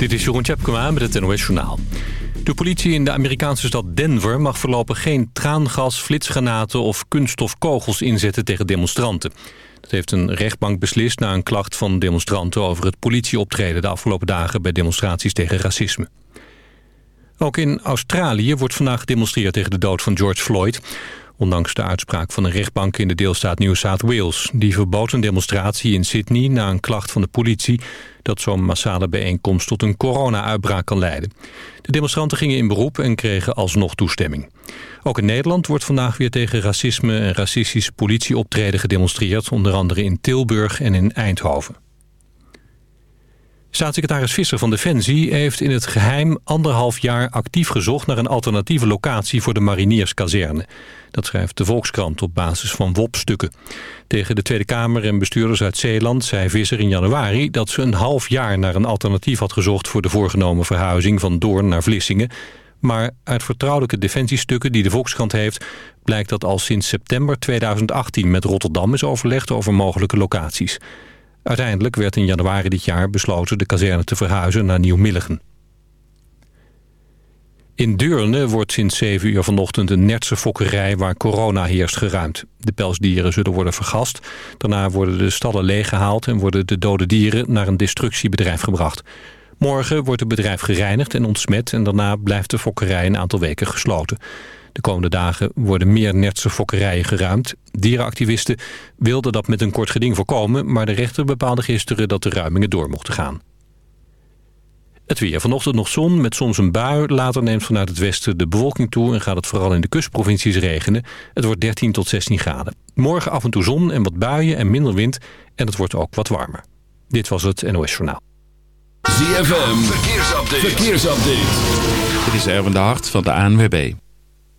Dit is Jeroen Tjepkema met het NOS Journaal. De politie in de Amerikaanse stad Denver mag voorlopig geen traangas, flitsgranaten of kunststofkogels inzetten tegen demonstranten. Dat heeft een rechtbank beslist na een klacht van demonstranten over het politieoptreden de afgelopen dagen bij demonstraties tegen racisme. Ook in Australië wordt vandaag gedemonstreerd tegen de dood van George Floyd. Ondanks de uitspraak van een rechtbank in de deelstaat New South Wales. Die verbood een demonstratie in Sydney na een klacht van de politie... dat zo'n massale bijeenkomst tot een corona-uitbraak kan leiden. De demonstranten gingen in beroep en kregen alsnog toestemming. Ook in Nederland wordt vandaag weer tegen racisme en racistisch politieoptreden gedemonstreerd... onder andere in Tilburg en in Eindhoven. Staatssecretaris Visser van Defensie heeft in het geheim anderhalf jaar actief gezocht naar een alternatieve locatie voor de marinierskazerne. Dat schrijft de Volkskrant op basis van WOP-stukken. Tegen de Tweede Kamer en bestuurders uit Zeeland zei Visser in januari dat ze een half jaar naar een alternatief had gezocht voor de voorgenomen verhuizing van Doorn naar Vlissingen. Maar uit vertrouwelijke defensiestukken die de Volkskrant heeft... blijkt dat al sinds september 2018 met Rotterdam is overlegd over mogelijke locaties. Uiteindelijk werd in januari dit jaar besloten de kazerne te verhuizen naar Nieuw-Milligen. In Deurne wordt sinds 7 uur vanochtend een nertse fokkerij waar corona heerst geruimd. De pelsdieren zullen worden vergast. Daarna worden de stallen leeggehaald en worden de dode dieren naar een destructiebedrijf gebracht. Morgen wordt het bedrijf gereinigd en ontsmet en daarna blijft de fokkerij een aantal weken gesloten. De komende dagen worden meer nertse fokkerijen geruimd. Dierenactivisten wilden dat met een kort geding voorkomen... maar de rechter bepaalde gisteren dat de ruimingen door mochten gaan. Het weer. Vanochtend nog zon met soms een bui. Later neemt vanuit het westen de bewolking toe... en gaat het vooral in de kustprovincies regenen. Het wordt 13 tot 16 graden. Morgen af en toe zon en wat buien en minder wind... en het wordt ook wat warmer. Dit was het NOS Journaal. ZFM. Verkeersupdate. Verkeersupdate. Dit is Erwin de Hart van de ANWB.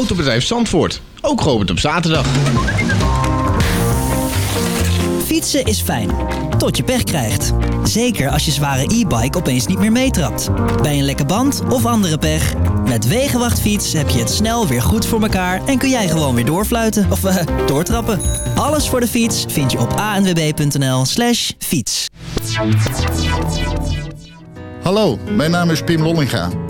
Autobedrijf Zandvoort. Ook geopend op zaterdag. Fietsen is fijn. Tot je pech krijgt. Zeker als je zware e-bike opeens niet meer meetrapt. Bij een lekke band of andere pech. Met Wegenwachtfiets heb je het snel weer goed voor elkaar... en kun jij gewoon weer doorfluiten of uh, doortrappen. Alles voor de fiets vind je op anwb.nl slash fiets. Hallo, mijn naam is Pim Lollinga.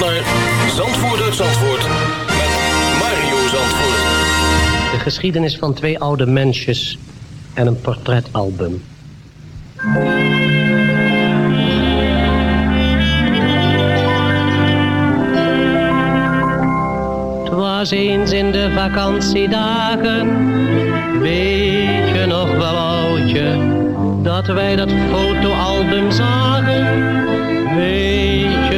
naar Zandvoort Zandvoort met Mario Zandvoort. De geschiedenis van twee oude mensjes en een portretalbum. Was eens in de vakantiedagen, weet je nog wel oudje, dat wij dat fotoalbum zagen, weet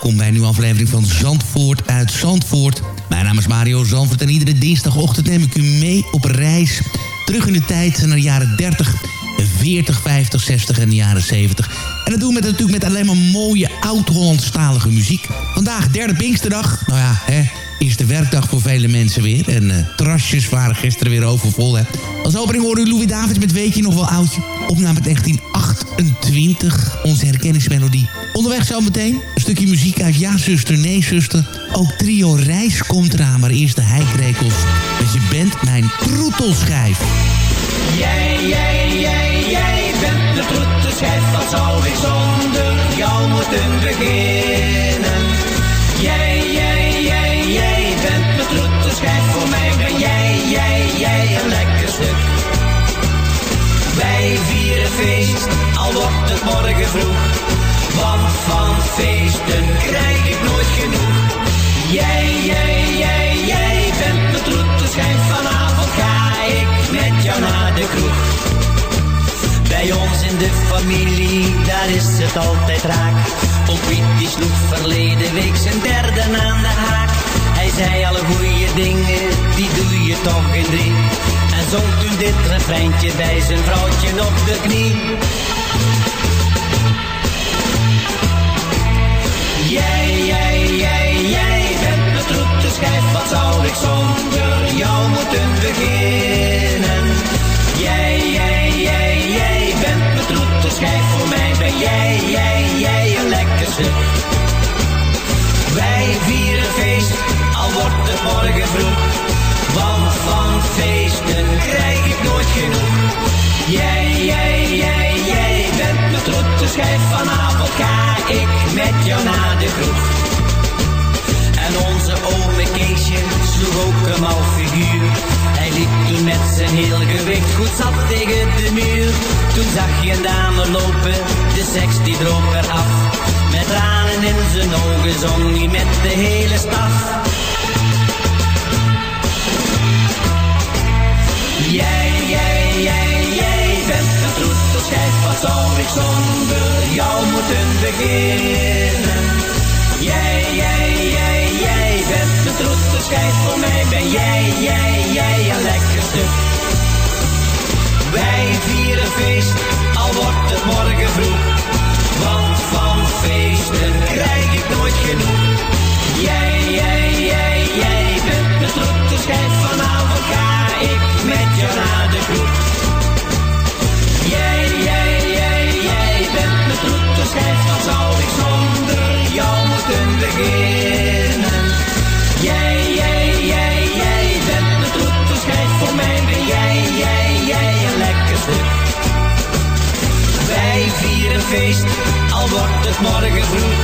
Welkom bij een nieuwe aflevering van Zandvoort uit Zandvoort. Mijn naam is Mario Zandvoort en iedere dinsdagochtend neem ik u mee op reis. Terug in de tijd naar de jaren 30, 40, 50, 60 en de jaren 70. En dat doen we natuurlijk met alleen maar mooie oud-Hollandstalige muziek. Vandaag derde Pinksterdag. Nou ja, hè, eerste werkdag voor vele mensen weer. En eh terrasjes waren gisteren weer overvol. Hè. Als opening hoorde u Louis Davids met Weet je nog wel oudje? Opname 1928. Onze herkenningsmelodie. Onderweg zo meteen een stukje muziek uit Ja zuster, Nee zuster. Ook trio Reis komt eraan, maar eerst de heikrekels. Dus je bent mijn troetelschijf. Jij, jij, jij, bent de troetelschijf. Wat zou ik zonder jou moeten beginnen? Jij, jij, jij, jij bent de troetelschijf. Voor mij ben jij, jij, jij een lekker stuk. Wij vieren feest, al wordt het morgen vroeg. Want van feesten krijg ik nooit genoeg. Jij, jij, jij, jij bent mijn troetelschijf. Vanavond ga ik met jou naar de kroeg. Bij ons in de familie, daar is het altijd raak. Op Piet die sloeg verleden week zijn derde aan de haak. Hij zei alle goede dingen, die doe je toch in drie. En zong toen dit refreintje bij zijn vrouwtje op de knie. En onze ome Keesje sloeg ook een mal figuur. Hij liep toen met zijn heel gewicht goed zat tegen de muur. Toen zag je een dame lopen, de seks die droog werd af. Met tranen in zijn ogen zong hij met de hele staf. Jij, jij, jij, jij bent een troetelschijf, wat zou ik zonder jou moeten beginnen? Jij, jij, jij, jij bent mijn troetelschijf, voor mij ben jij, jij, jij een lekker stuk. Wij vieren feest, al wordt het morgen vroeg. Want van feesten krijg ik nooit genoeg. Jij, jij, jij, jij bent mijn troetelschijf, vanavond al wordt het morgen vroeg.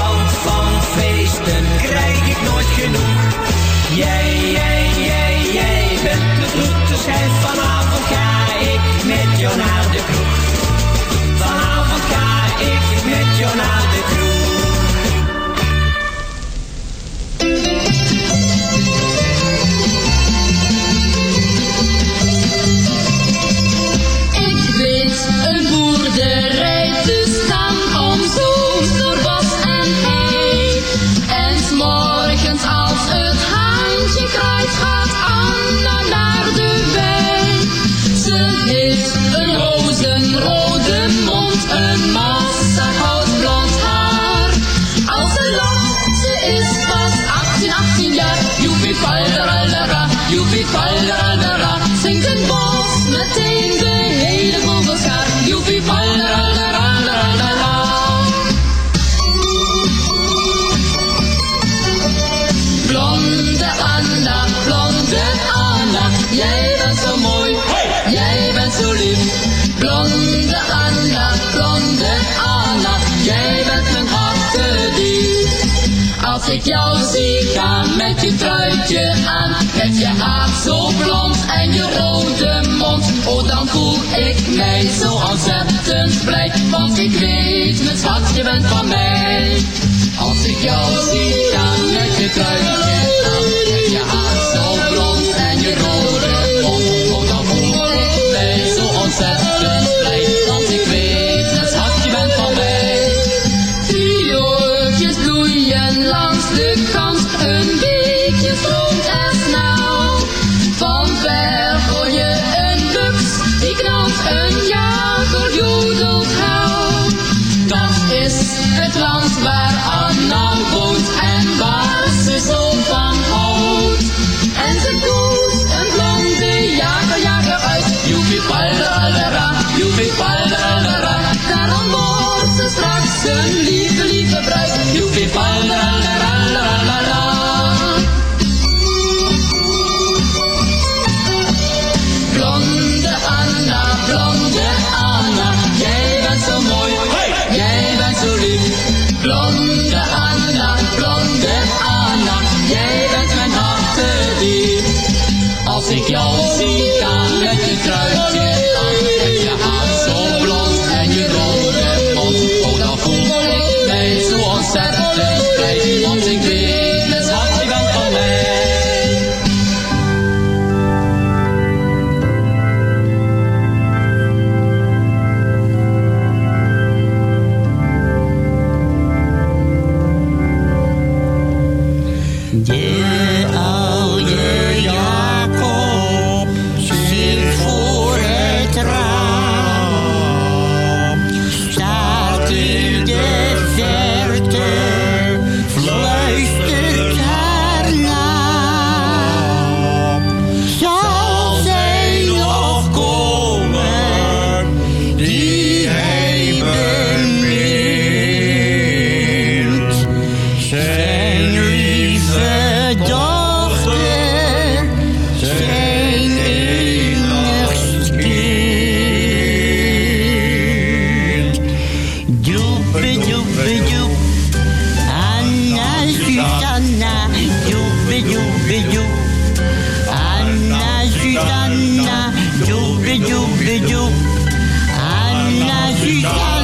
Want van feesten krijg ik nooit genoeg. Jij, jij, jij, jij bent mijn troetelschijf. Vanavond ga zo ontzettend blij, want ik weet, mijn schat, je bent van mij. Als ik jou zie gaan met je truitje het land waar Anna woont Joepe, joep. Anna,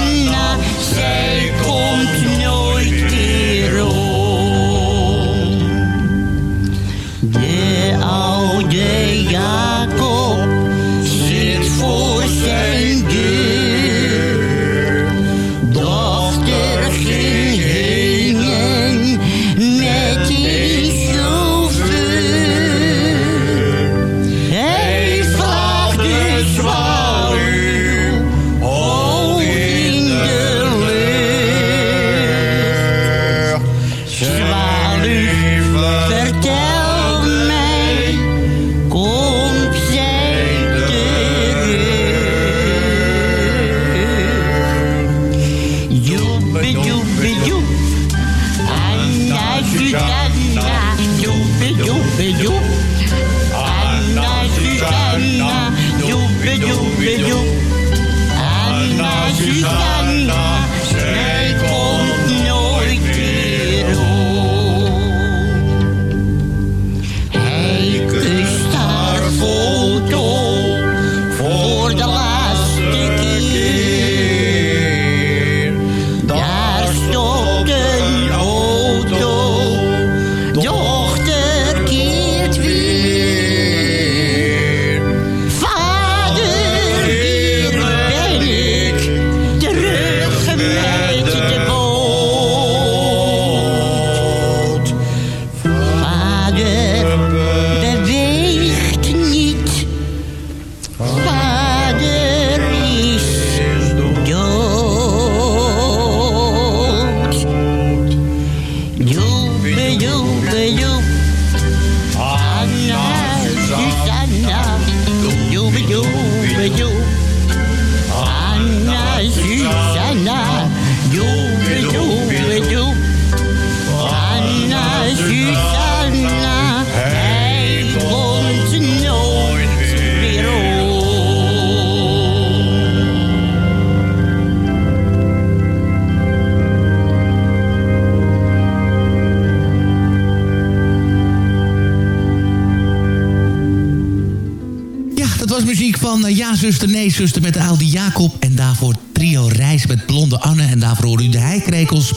Zuster, met de oude Jacob. En daarvoor trio Reis met Blonde Anne. En daarvoor hoorde u de Heikrekels.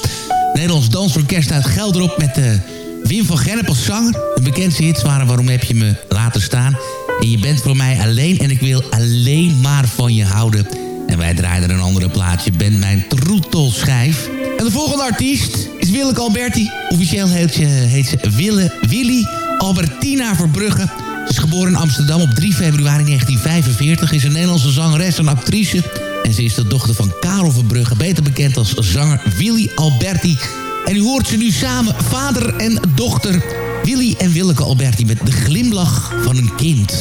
Nederlands dansorkest uit Gelderop met uh, Wim van Gennep als zanger. De bekendste hits waren Waarom heb je me laten staan? En je bent voor mij alleen en ik wil alleen maar van je houden. En wij draaiden een andere plaatje, Ben mijn troetelschijf. En de volgende artiest is Willeke Alberti. Officieel heet ze, heet ze Wille, Willy Albertina Verbrugge. Geboren in Amsterdam op 3 februari 1945. Is een Nederlandse zangeres en actrice. En ze is de dochter van Karel Verbrugge. Beter bekend als zanger Willy Alberti. En u hoort ze nu samen, vader en dochter. Willy en Willeke Alberti met de glimlach van een kind.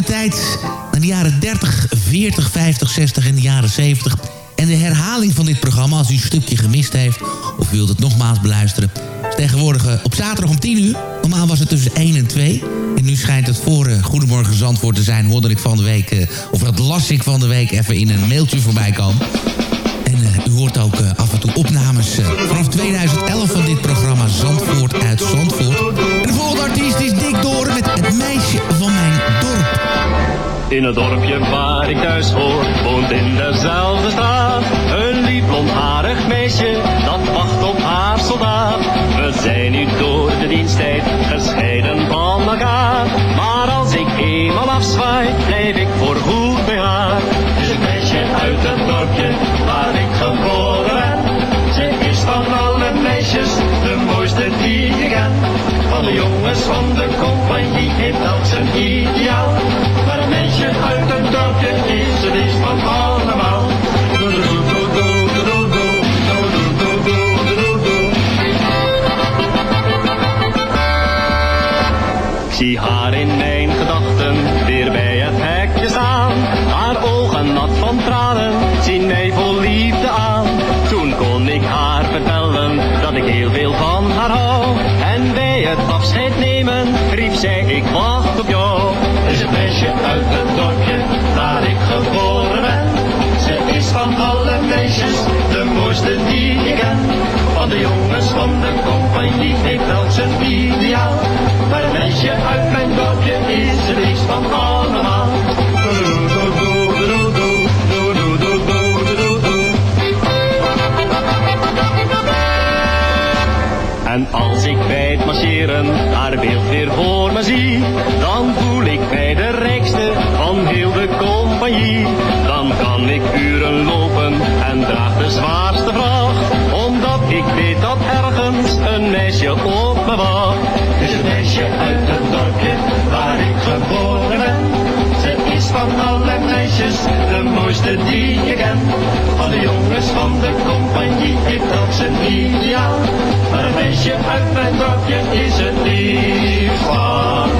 De tijd naar de jaren 30, 40, 50, 60 en de jaren 70. En de herhaling van dit programma, als u een stukje gemist heeft... of wilt het nogmaals beluisteren... is tegenwoordig eh, op zaterdag om 10 uur. Normaal was het tussen 1 en 2. En nu schijnt het voor eh, Goedemorgen Zandvoort te zijn... hoorde ik van de week, eh, of dat las ik van de week... even in een mailtje voorbij komen. En u hoort ook af en toe opnames vanaf 2011 van dit programma Zandvoort uit Zandvoort. En de volgende artiest is Dick Door met Het Meisje. In het dorpje waar ik thuis hoor, woont in dezelfde straat. Een lief blondharig meisje, dat wacht op haar soldaat. We zijn nu door de diensttijd gescheiden van elkaar. Maar als ik eenmaal afzwaai, blijf ik voorgoed bij haar. Het is een meisje uit het dorpje waar ik geboren ben. Ze is van alle meisjes de mooiste die ik ken. Van de jongens van de compagnie heeft dat zijn ideaal. alten Dörfchen als ik bij het marcheren haar beeld weer voor me zie, dan voel ik mij de rijkste van heel de compagnie. Dan kan ik uren lopen en draag de zwaarste vracht, omdat ik weet dat ergens een meisje op me wacht. Het is een meisje uit het dorpje waar ik geboren ben. Van alle meisjes de mooiste die je kent. Van de jongens van de compagnie heeft dat zijn ideaal. Een meisje uit mijn dorpje is het liefst. van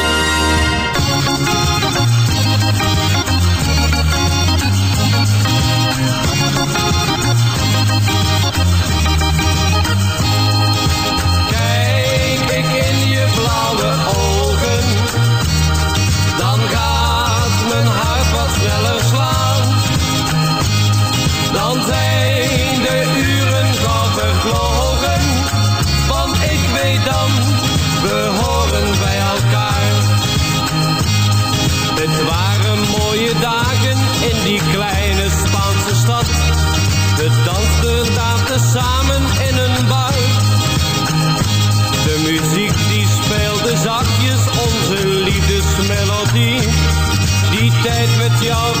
Tijd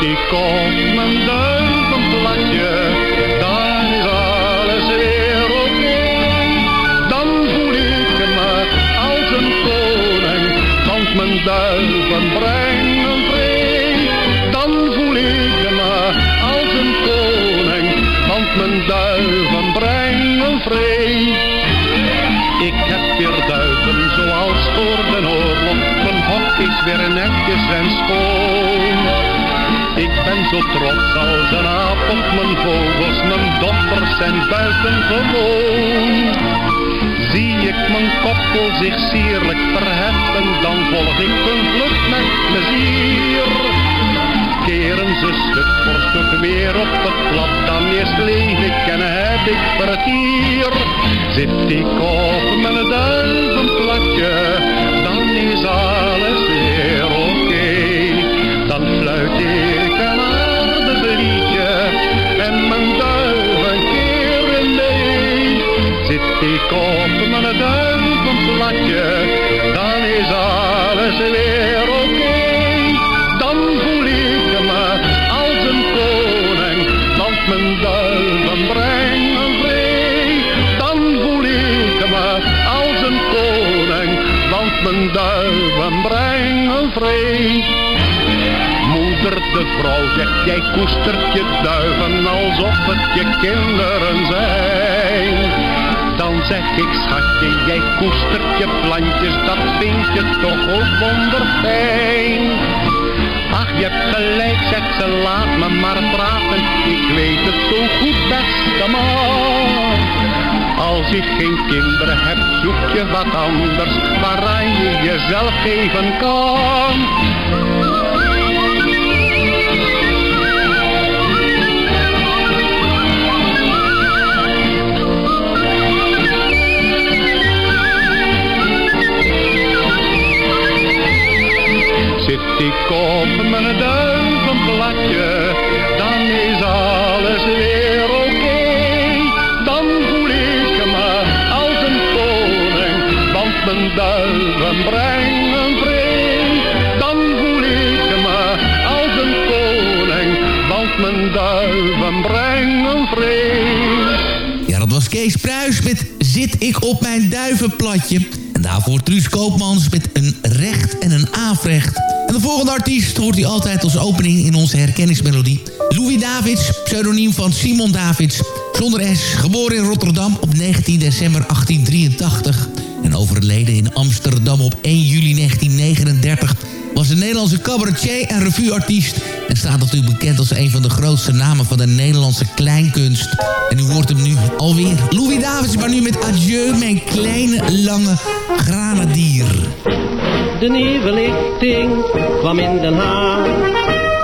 ik op mijn duivenplatje, dan is alles weer oké. Dan voel ik me als een koning, want mijn duiven brengen vrede. Dan voel ik me als een koning, want mijn duiven brengen vrede. Ik heb weer duiven zoals voor de oorlog, mijn hok is weer netjes en schoon. Ik ben zo trots als een aap op mijn vogels, mijn dochters zijn buitengewoon. Zie ik mijn koppel zich sierlijk verheffen, dan volg ik hun vlucht met plezier. Keren ze stuk voor stuk weer op het plat, dan eerst leef ik en heb ik vertier. Zit ik op mijn duivenplatje, dan is alles weer oké. Dan fluit ik Ik op mijn duivenplatje, dan is alles weer oké. Dan voel ik me als een koning, want mijn duiven brengen vrede. Dan voel ik me als een koning, want mijn duiven brengen vrede. Moeder de vrouw zegt, jij koestert je duiven alsof het je kinderen zijn. Zeg ik, schatje, jij koestert je plantjes, dat vind je toch ook wonderfijn. Ach, je hebt gelijk, zegt ze, laat me maar praten, ik weet het zo goed, beste man. Als je geen kinderen hebt, zoek je wat anders, waaraan je jezelf geven kan. Ik op mijn duivenplatje, dan is alles weer oké. Dan voel ik me als een koning, want mijn duiven brengen vrede. Dan voel ik me als een koning, want mijn duiven brengen vrede. Ja, dat was Kees Pruis met Zit ik op mijn duivenplatje. En daarvoor Truus Koopmans met een recht en een afrecht. En de volgende artiest hoort u altijd als opening in onze herkenningsmelodie. Louis Davids, pseudoniem van Simon Davids. Zonder S, geboren in Rotterdam op 19 december 1883. En overleden in Amsterdam op 1 juli 1939 was een Nederlandse cabaretier en revueartiest... en staat natuurlijk bekend als een van de grootste namen van de Nederlandse kleinkunst. En u hoort hem nu alweer. Louis Davids, maar nu met Adieu, mijn kleine, lange granadier. De nieuwe lichting kwam in Den Haag.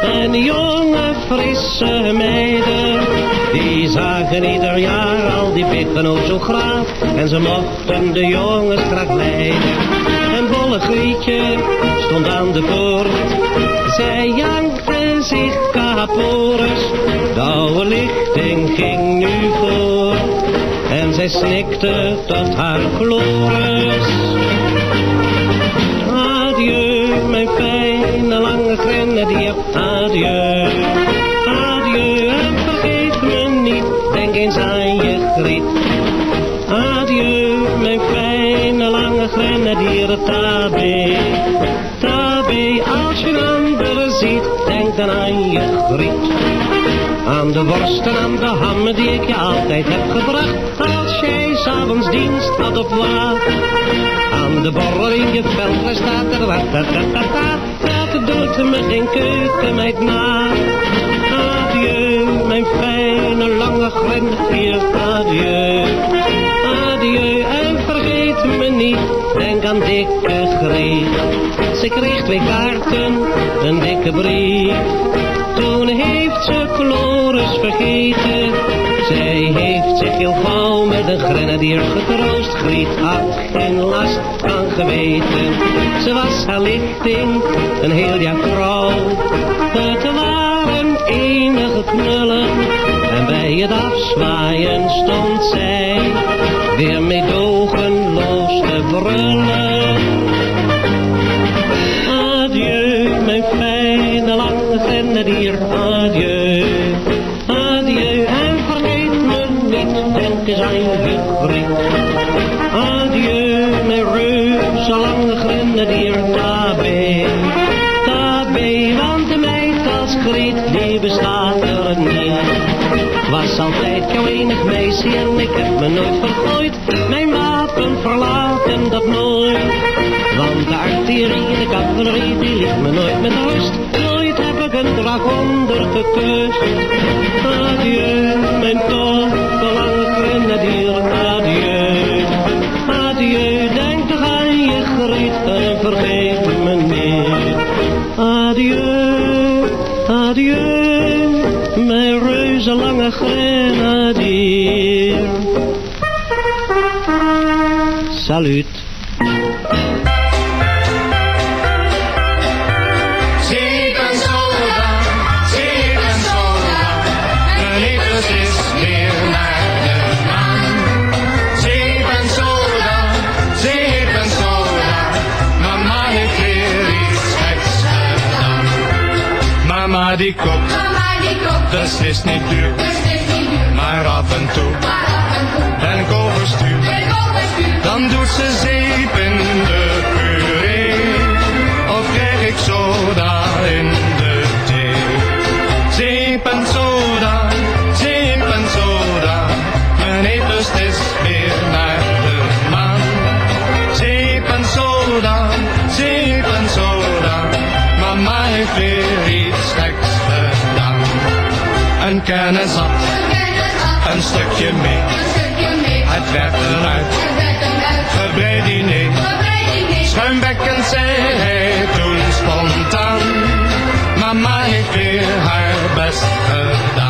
En de jonge frisse meiden, die zagen ieder jaar al die pikken ook zo graag. En ze mochten de jongens graag leiden schattig stond aan de poort. Zij jankte zich kaporig, de oude lichting ging nu voor. En zij snikte tot haar chloris. Adieu, mijn fijne lange grenadier, adieu. Adieu, en vergeet me niet, denk eens aan je griet. Tabé. Tabé, als je een ander ziet, denk dan aan je griet. Aan de worst en aan de ham die ik je altijd heb gebracht, als jij s'avonds dienst had op. Aan de borrel in je veld, staat er wat, ta, ta, ta, ta, dat doet me geen keukenmeid na. Adieu, mijn fijne lange grenadier, adieu. Adieu me niet, denk aan dikke Griet. Ze kreeg twee kaarten, een dikke brief. Toen heeft ze Floris vergeten. Zij heeft zich heel gauw met een grenadier getroost. Griet had geen last van geweten. Ze was haar lichting, een heel jaar trouw. Het waren enige knullen. En bij het afzwaaien stond zij cavalerie, die me nooit met rust. Nooit heb ik een dragonder gekust. Adieu, mijn toffe lange grenadier, adieu. Adieu, denk toch aan je griet en vergeet me niet. Adieu, adieu, mijn reuze lange grenadier. Salut. Het is niet duur, maar af en toe ben ik overstuur. Dan doet ze zeep in de puree, of krijg ik soda in de thee. Zeep en soda, zeep en soda, mijn eetlust is weer naar de maan. Zeep en soda, zeep en soda, mama heeft weer. Een kennis had, een stukje mee, het werd eruit, gebreid diner. Schuimbekkend zei hij toen spontaan, mama heeft weer haar best gedaan.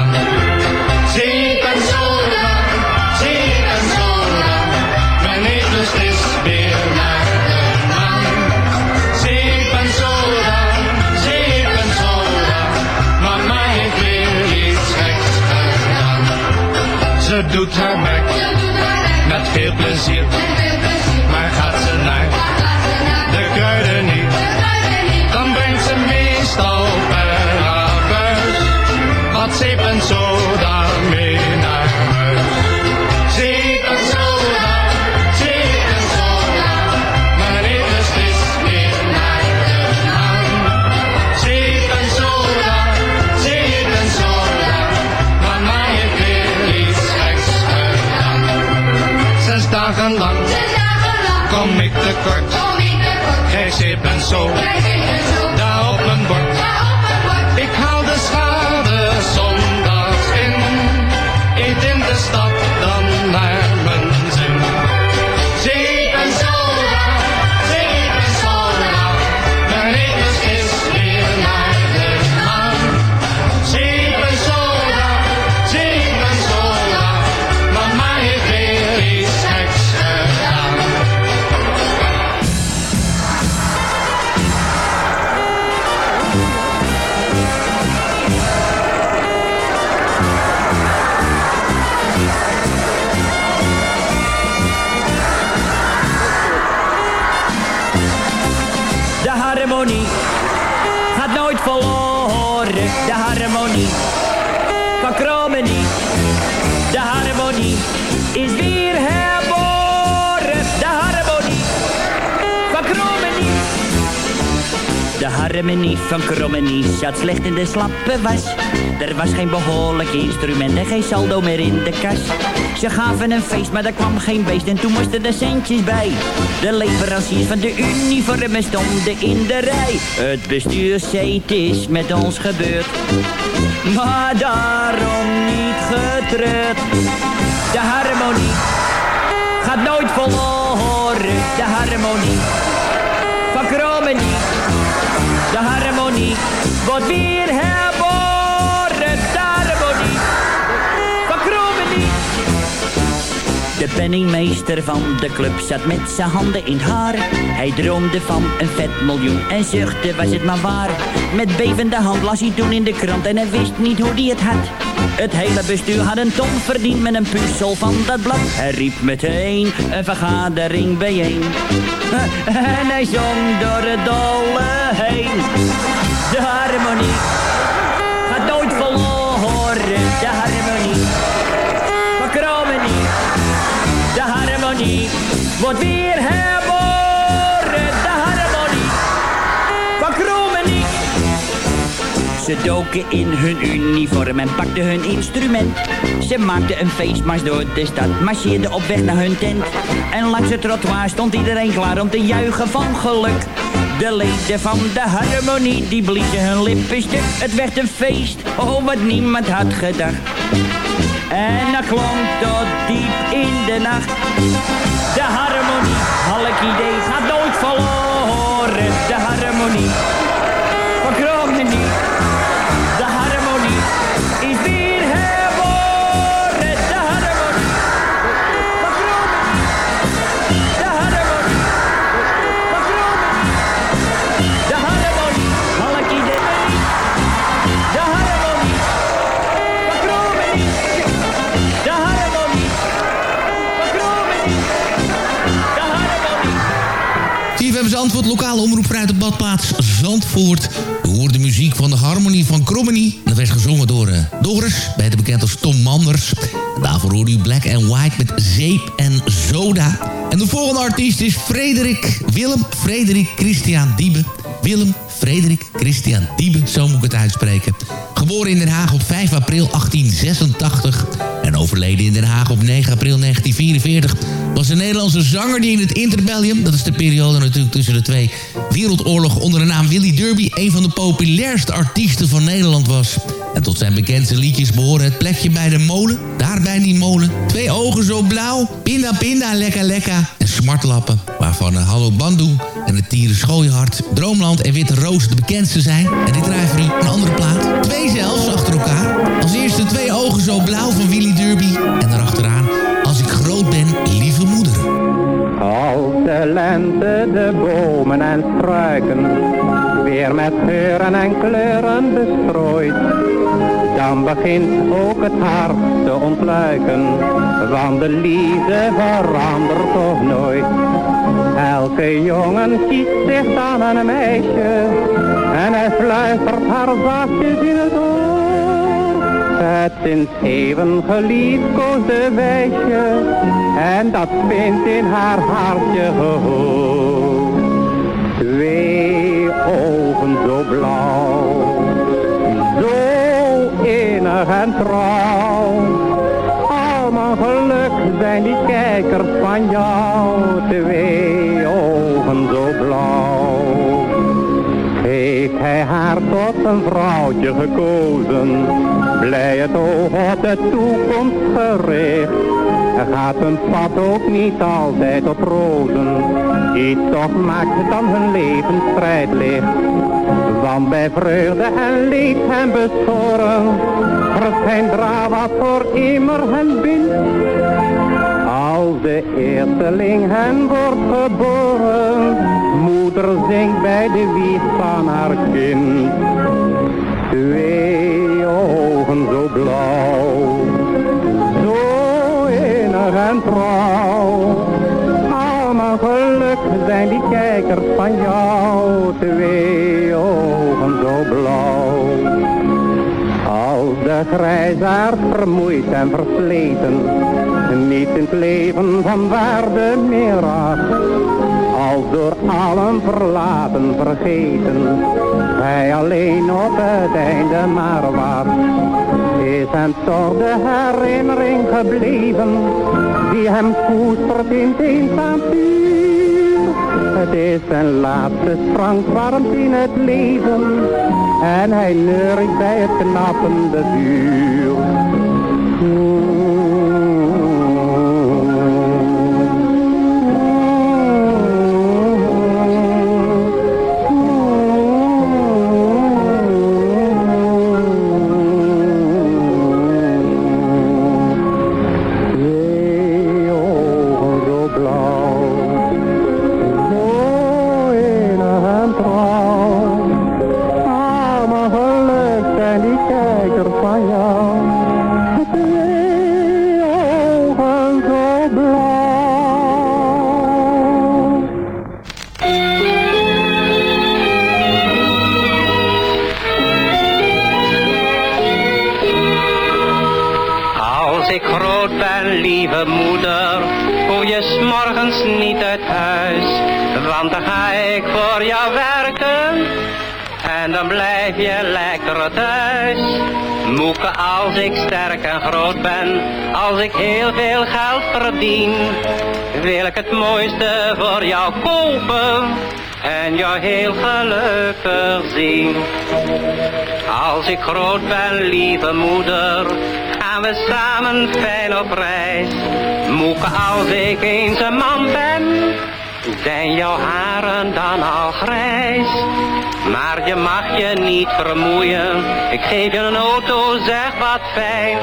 Ze doet haar tekort, krijg zeep en zo, harmonie van Krommenie zat slecht in de slappe was. Er was geen behoorlijk instrument en geen saldo meer in de kas. Ze gaven een feest, maar er kwam geen beest en toen moesten er centjes bij. De leveranciers van de uniformen stonden in de rij. Het bestuur zei het is met ons gebeurd. Maar daarom niet getreurd. De harmonie gaat nooit verloren. De harmonie van Krommenie. De harmonie wordt weer De penningmeester van de club zat met zijn handen in het haar. Hij droomde van een vet miljoen en zuchtte was het maar waar. Met bevende hand las hij toen in de krant en hij wist niet hoe hij het had. Het hele bestuur had een ton verdiend met een puzzel van dat blad. Hij riep meteen een vergadering bijeen. En hij zong door het dolle heen. De harmonie wordt weer herboren. De harmonie van Krommenie. Ze doken in hun uniform en pakten hun instrument. Ze maakten een feestmars door de stad, marcheerden op weg naar hun tent. En langs het trottoir stond iedereen klaar om te juichen van geluk. De leden van de harmonie, die bliezen hun lippen stuk. Het werd een feest, oh wat niemand had gedacht. En dat klonk tot diep in de nacht. De harmonie, idee, gaat nooit verloren. De harmonie, Lokale omroep vanuit de badplaats Zandvoort. We de muziek van de harmonie van Krommenie. Dat werd gezongen door eh, Doris, beter bekend als Tom Manders. Daarvoor hoorde u Black and White met Zeep en Zoda. En de volgende artiest is Frederik Willem Frederik Christian Diebe. Willem Frederik Christian Diebe, zo moet ik het uitspreken. Geboren in Den Haag op 5 april 1886 en overleden in Den Haag op 9 april 1944... was een Nederlandse zanger die in het interbellum... dat is de periode natuurlijk tussen de twee wereldoorlogen... onder de naam Willy Derby een van de populairste artiesten van Nederland was. En tot zijn bekendste liedjes behoren het plekje bij de molen... daar bij die molen, twee ogen zo blauw... pinda pinda lekker lekker en smartlappen... waarvan een Hallo Bandoe en het Tieren Schooihart... Droomland en Witte Roos de bekendste zijn. En dit draait voor u een andere plaat. Twee zelfs achter twee ogen zo blauw van Willy Derby. En daarachteraan Als ik groot ben, lieve moeder. Als de lente de bomen en struiken weer met geuren en kleuren bestrooit, dan begint ook het hart te ontluiken, want de liefde verandert toch nooit. Elke jongen kiest zich aan een meisje en hij fluistert haar zachtjes in het oor. Het sinds eeuwen geliefkoosde wijsje en dat vindt in haar hartje gehoor. Twee ogen zo blauw, zo innig en trouw. Al mijn geluk zijn die kijkers van jou, twee tot een vrouwtje gekozen, blij het oog op de toekomst gericht. Er gaat een pad ook niet altijd op rozen, die toch maakt dan hun leven strijdlicht. Want bij vreugde en leed hen beschoren, verschijnt drama voor immer hen bindt. Als de eersteling hen wordt geboren, moeder zingt bij de wieg van haar kind. Twee ogen zo blauw, zo innig en trouw. Al mijn geluk zijn die kijkers van jou, twee ogen zo blauw. Als de grijsaard vermoeid en versleten, niet in het leven van waarde meer acht. Als door allen verlaten, vergeten. Hij alleen op het einde maar was. Is hem toch de herinnering gebleven, die hem koestert in het eenzaam. Het is zijn laatste sprank warmt in het leven, en hij neurt bij het knappende vuur. Als ik heel veel geld verdien, wil ik het mooiste voor jou kopen en jou heel gelukkig zien. Als ik groot ben, lieve moeder, gaan we samen fijn op reis. Moeke, als ik eens een man ben, zijn jouw haren dan al grijs. Maar je mag je niet vermoeien, ik geef je een auto, zeg wat fijn.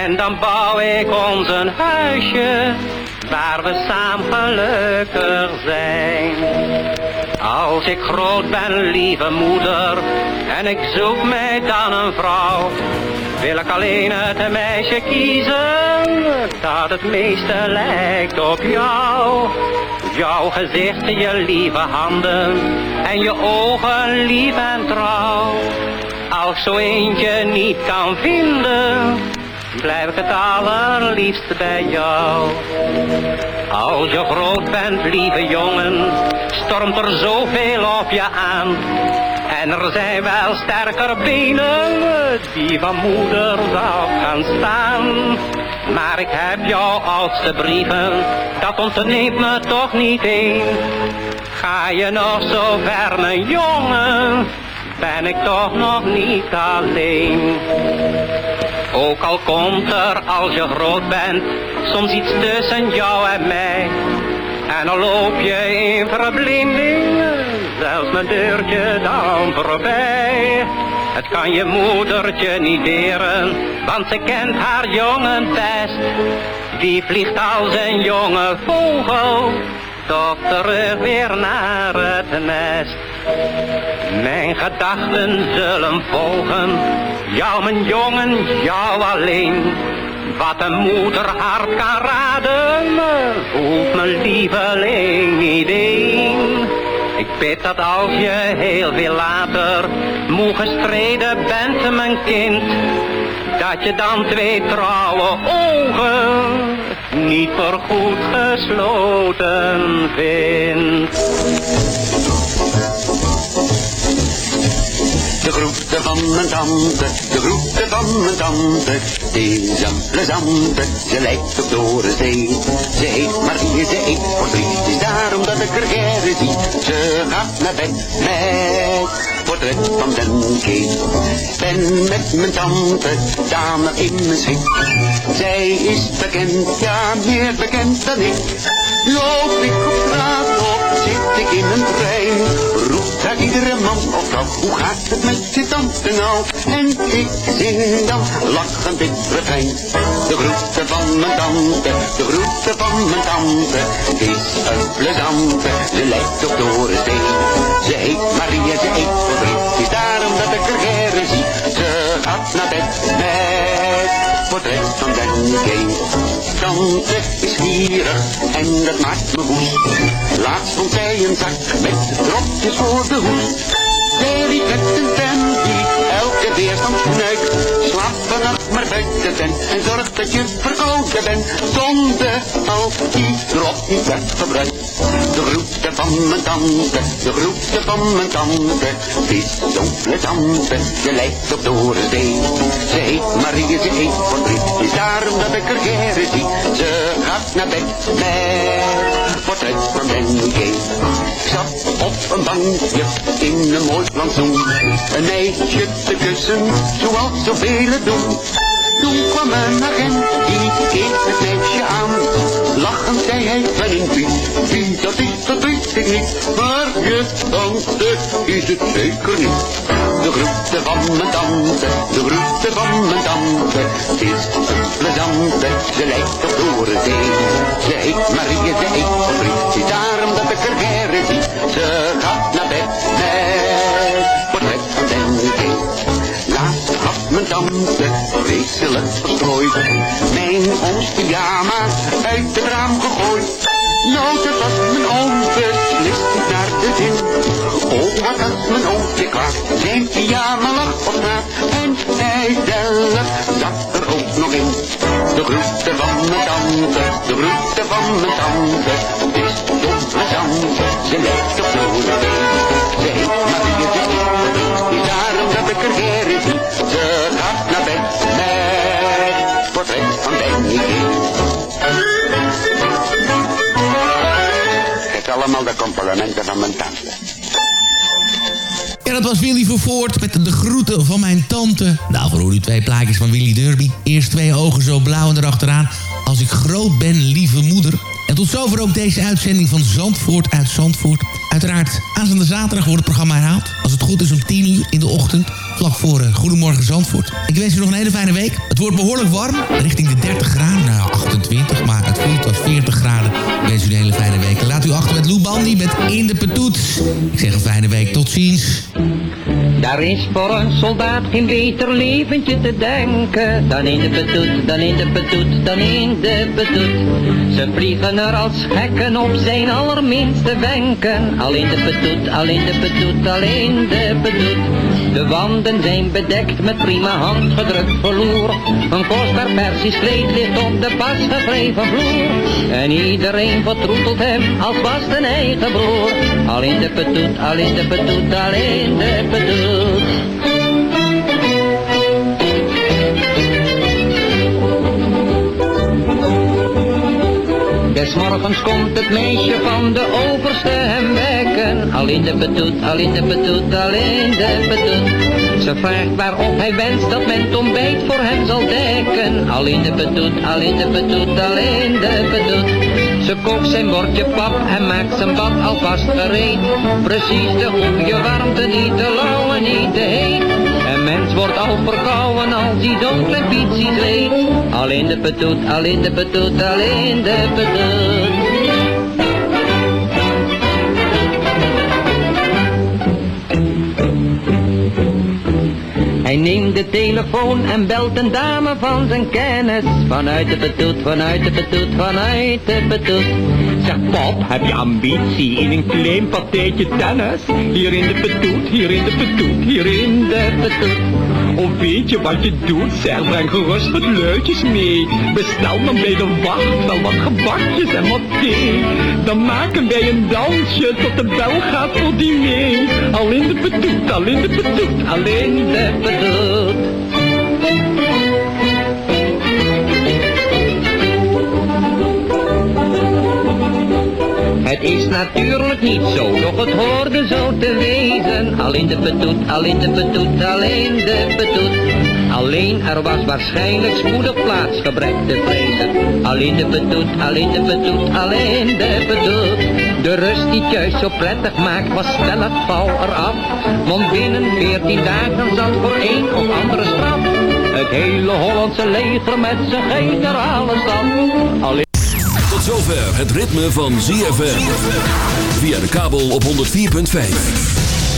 En dan bouw ik ons een huisje, waar we samen gelukkig zijn. Als ik groot ben, lieve moeder, en ik zoek mij dan een vrouw, wil ik alleen het meisje kiezen dat het meeste lijkt op jou. Jouw gezicht, je lieve handen en je ogen lief en trouw. Als zo eentje niet kan vinden, blijf ik het allerliefst bij jou. Als je groot bent, lieve jongen, stormt er zoveel op je aan. En er zijn wel sterker benen die van moeder af gaan staan. Maar ik heb jouw oudste brieven, dat ontneemt me toch niet één. Ga je nog zo ver, mijn jongen, ben ik toch nog niet alleen. Ook al komt er als je groot bent, soms iets tussen jou en mij. En dan loop je in verblinding, zelfs mijn deurtje dan voorbij. Het kan je moedertje niet deren, want ze kent haar jongen best. Die vliegt als een jonge vogel, toch terug weer naar het nest. Mijn gedachten zullen volgen, jou mijn jongen, jou alleen. Wat een moeder hart kan raden, voelt mijn lieveling niet één. Ik bid dat als je heel veel later moe gestreden bent, mijn kind, dat je dan twee trouwe ogen niet voorgoed gesloten vindt. De groeten van mijn tante, de groeten van mijn tante. Deze plezante, ze lijkt op Dorenzee. Ze heet Marie, ze eet verdriet, is daarom dat ik er gerne zie. Ze gaat naar bed met portret van den. Ben met mijn tante, dame in mijn schik. Zij is bekend, ja meer bekend dan ik. Loop ik op straat op, zit ik in een trein. Roept daar iedere man of vrouw, hoe gaat het met je tante nou? En ik zing dan lachend dit refrein. De groeten van mijn tante, de groeten van mijn tante. Is een plezante, ze lijkt op Dorensteen. Ze heet Maria, ze eet verdriet, is daarom dat ik er gerne zie. Ze gaat naar bed met portret van den King. Tante is gierig en dat maakt me woest. Laatst vond zij een zak met dropjes voor de hoest. Pen die elke weerstand knuikt. Slaap vannacht maar buiten tent en zorg dat je verkouden bent. Zonder al die drop niet werd gebruikt. De groeten van mijn tante, de groeten van mijn tante. Is zo'n plezante, je lijkt op Doris D. Ze heet Marie, ze heet Portret. Is daarom dat ik er geren zie. Ze gaat naar bed met portret van Benny G. Ik zat op een bankje in een mooi plantsoen. Een meisje te kussen, zoals zoveel doen. Toen kwam een agent, die keek het meisje aan. Lachend zei hij, wel in Piet, Piet, dat is, dat weet ik niet. Maar je tante is het zeker niet. De groeten van mijn tante, de groeten van mijn tante. Het is een plezante, ze lijkt op Dorenzee. Ze heet Marie, ze heet het is daarom dat ik er geren zie. Ze gaat naar bed met mijn tante vreselijk verstrooid. Mijn ons pyjama uit het raam gegooid. Nou, dat was mijn oom beslist niet naar de zin. Oh, wat was mijn oompje kwaad. Zijn pyjama lag op straat. En hij zelf zat er ook nog in. De groeten van mijn tante, de groeten van mijn tante. Is zo plezant, ze lijkt op Dorothee. Ze heet Ze gaat naar portret van Benny Het allemaal de complimenten van mijn tante. Ja, dat was Willy Vervoort met de groeten van mijn tante. Nou, voor u twee plaatjes van Willy Derby. Eerst twee ogen zo blauw en erachteraan. Als ik groot ben, lieve moeder. En tot zover ook deze uitzending van Zandvoort uit Zandvoort. Uiteraard, aanstaande zaterdag wordt het programma herhaald. Als het goed is om 10 uur in de ochtend. Vlak voor uh, Goedemorgen Zandvoort. Ik wens u nog een hele fijne week. Het wordt behoorlijk warm. Richting de 30 graden. Nou, 28. Maar het voelt als 40 graden. Ik wens u een hele fijne week. Laat u achter met Lou Bandy met In de Petoet. Ik zeg een fijne week. Tot ziens. Daar is voor een soldaat geen beter leventje te denken dan in de petoet, dan in de petoet, dan in de petoet. Ze vliegen er als gekken op zijn allerminste wenken. Al in de petoet, al in de petoet, al in de petoet. De wanden zijn bedekt met prima handgedrukt verloer. Een kostbaar persisch kleed ligt op de pas gevreven vloer. En iedereen vertroetelt hem als was zijn eigen broer. Al in de petoet, al in de petoet, al in de petoet. Des morgens komt het meisje van de overste hem wekken. Al in de petoet, al in de petoet, al in de petoet. Ze vraagt waarop hij wenst dat men het ontbijt voor hem zal dekken. Al in de petoet, al in de petoet, al in de petoet. Ze kookt zijn bordje pap en maakt zijn bad alvast gereed. Precies de goede warmte, niet te lauw en niet te heet. Mens wordt al verkouden als hij zo'n klein fietsie zweet. Al in de petoet, al in de petoet, al in de petoet. Hij neemt de telefoon en belt een dame van zijn kennis. Vanuit de petoet, vanuit de petoet, vanuit de petoet. Zeg pap, heb je ambitie in een klein partijtje tennis? Hier in de petoet, hier in de petoet, hier in de petoet. Of weet je wat je doet? Zeg, breng gerust wat luidjes mee. Bestel dan bij de wacht wel wat gebakjes en wat Dan maken wij een dansje tot de bel gaat voor diner. Al in de petoet, al in de petoet, al in de petoet. Het is natuurlijk niet zo, doch het hoorde zo te wezen. Al in de petoet, al in de petoet, al in de petoet. Alleen er was waarschijnlijk spoedig plaatsgebrek te vrezen. Al in de petoet, al in de petoet, al in de petoet. De rust die thuis zo prettig maakt, was stellig val eraf. Want binnen veertien dagen zat voor een of andere straf. Het hele Hollandse leger met zijn generale staf. Al in Tot zover het ritme van ZFM. Via de kabel op 104.5.